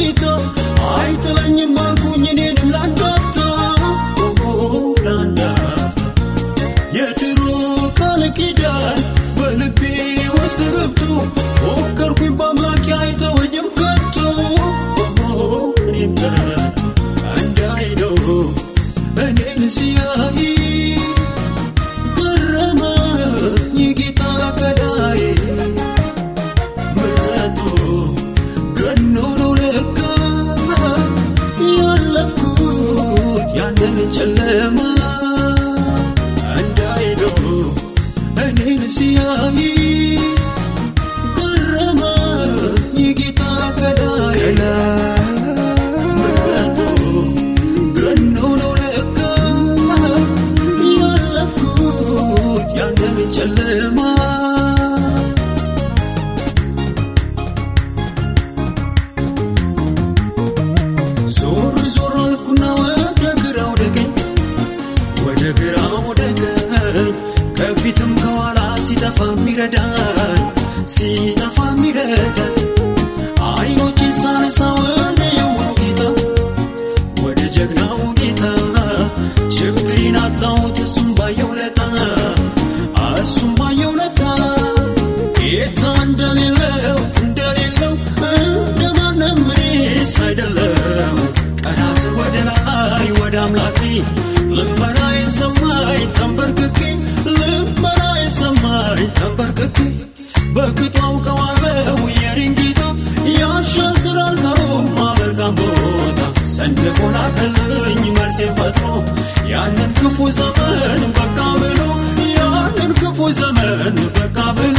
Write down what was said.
dhiitoo aayita lanyummaa kunyiniin laandaaftaa ooo laandaaftaa yeeddiruu kaala kidaa walibbii waas darabtuu fokkar kubbaa. ጨለማ Dabbitam kawaraa si tafa miidhagaan si tafa miidhagaan aayinoo keessaan saawwan. የተዋበው የሪንጊታ ያሻግራል ከሮማ ቦታ ሰንደቁን አቀኝ መልሴን ያንን ክፉ ዘመን በቃ ብሎ ያንን ክፉ ዘመን በቃ ብሎ